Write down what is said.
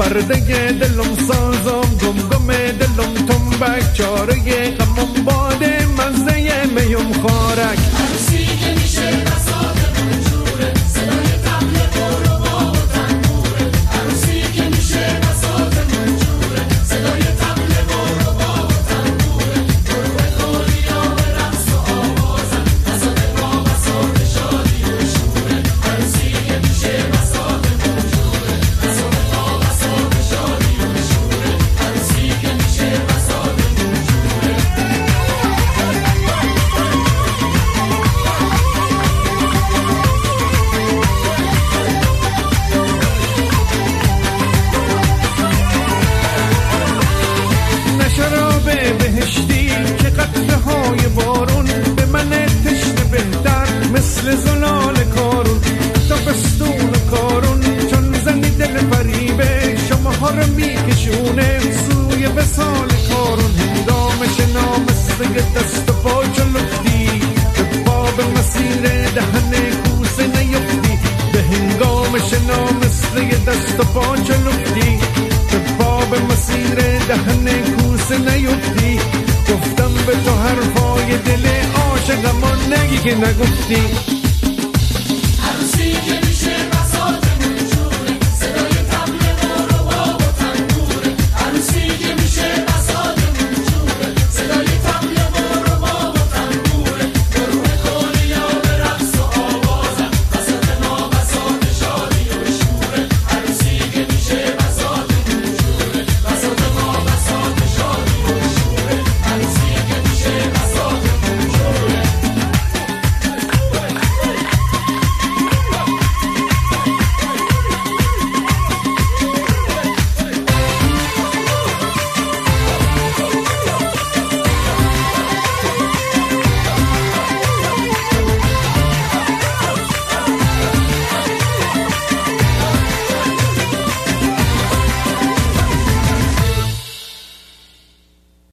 پرده دلم سازم گم گم دلم تنبک چاره غمم باده وسال کارون هنگام شنا مثل دست و پا چلفتی به باب مسیر دهن کوسه نیفتی به هنگام شنا مثل دست و پا چلفتی به باب مسیر دهن کوسه نیفتی گفتم به تو حرفای دل عاشقم نگی که نگفتی